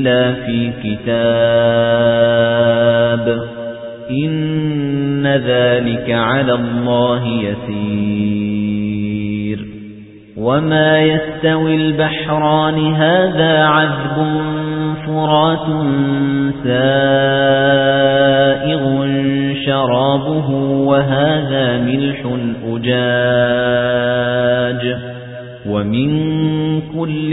إلا في كتاب. إن ذلك على الله يسير. وما يستوي البحران هذا عذب فرات سائغ شرابه وهذا ملح أجاج. ومن كل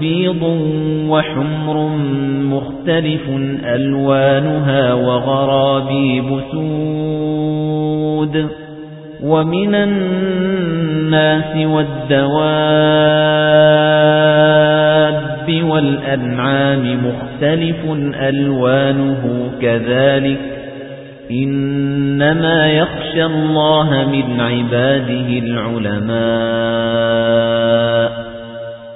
بِيضٌ وَحُمْرٌ مُخْتَلِفٌ أَلْوَانُهَا وَغَرَابِيبُ سُودٌ وَمِنَ النَّاسِ وَالدَّوَابِّ وَالْأَنْعَامِ مُخْتَلِفٌ أَلْوَانُهُ كَذَلِكَ إِنَّمَا يَخْشَى اللَّهَ مِنْ عِبَادِهِ الْعُلَمَاءُ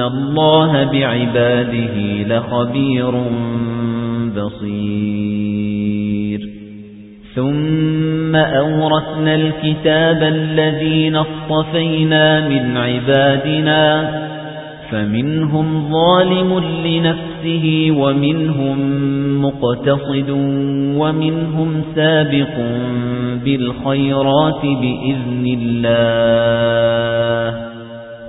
اللَّهَ بِعِبَادِهِ لَخَبِيرٌ بَصِيرٌ. ثُمَّ أَوْرَثْنَا الْكِتَابَ الَّذِينَ اصْطَفَيْنَا مِنْ عِبَادِنَا فَمِنْهُمْ ظَالِمٌ لِنَفْسِهِ وَمِنْهُمْ مُقْتَصِدٌ وَمِنْهُمْ سَابِقٌ بِالْخَيْرَاتِ بِإِذْنِ اللَّهِ.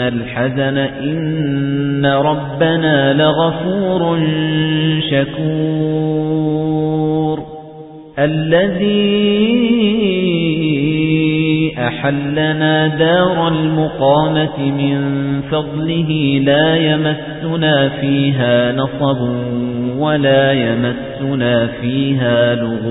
الْحَزَنَ إِنَّ رَبَّنَا لَغَفُورٌ شَكُورٌ الَّذِي أَحَلَّنَا دَارَ الْمُقَامَةِ مِنْ فَضْلِهِ لَا يَمَسُّنَا فِيهَا نَصَبٌ وَلَا يَمَسُّنَا فِيهَا لُغُوبٌ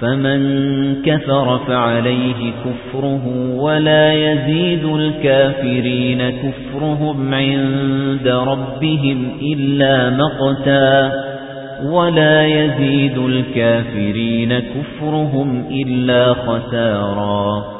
فَمَن كَفَرَ فَعَلَيْهِ كُفْرُهُ وَلَا يَزِيدُ الْكَافِرِينَ كُفْرُهُمْ عِندَ رَبِّهِمْ إِلَّا مَقْتًا وَلَا يَزِيدُ الْكَافِرِينَ كُفْرُهُمْ إِلَّا خَسَارًا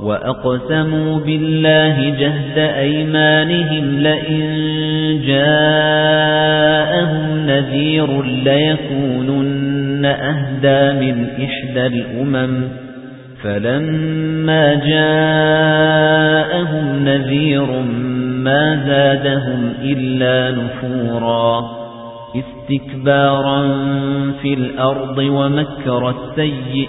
وَأَقْسَمُوا بِاللَّهِ جَهْدَ أَيْمَانِهِمْ لَئِن جَاءَهُمْ نَذِيرٌ لَّيَكُونُنَّ أَهْدَىٰ مِنْ إِحْدَى الْأُمَمِ فَلَمَّا جَاءَهُمْ نَذِيرٌ مَا زَادَهُمْ إِلَّا نُفُورًا اسْتِكْبَارًا فِي الْأَرْضِ وَمَكْرَ السَّيِّئِ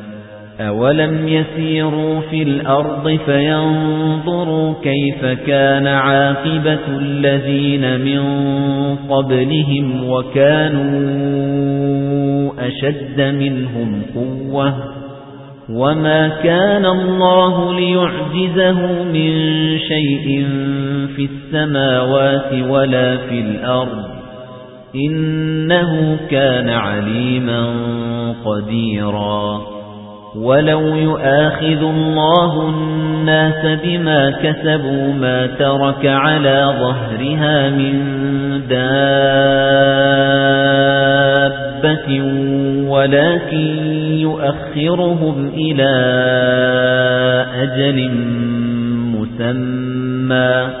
أَوَلَمْ يَسِيرُوا فِي الْأَرْضِ فَيَنظُرُوا كَيْفَ كَانَ عَاقِبَةُ الَّذِينَ مِن قَبْلِهِمْ وَكَانُوا أَشَدَّ مِنْهُمْ قُوَّةً وَمَا كَانَ اللَّهُ لِيُعْجِزَهُ مِنْ شَيْءٍ فِي السَّمَاوَاتِ وَلَا فِي الْأَرْضِ إِنَّهُ كَانَ عَلِيمًا قَدِيرًا وَلَوْ يُؤَاخِذُ اللَّهُ النَّاسَ بِمَا كَسَبُوا مَا تَرَكَ عَلَى ظَهْرِهَا مِنْ دَابَّةٍ وَلَكِنْ يُؤَخِّرُهُمْ إِلَى أَجَلٍ مُّسَمًّى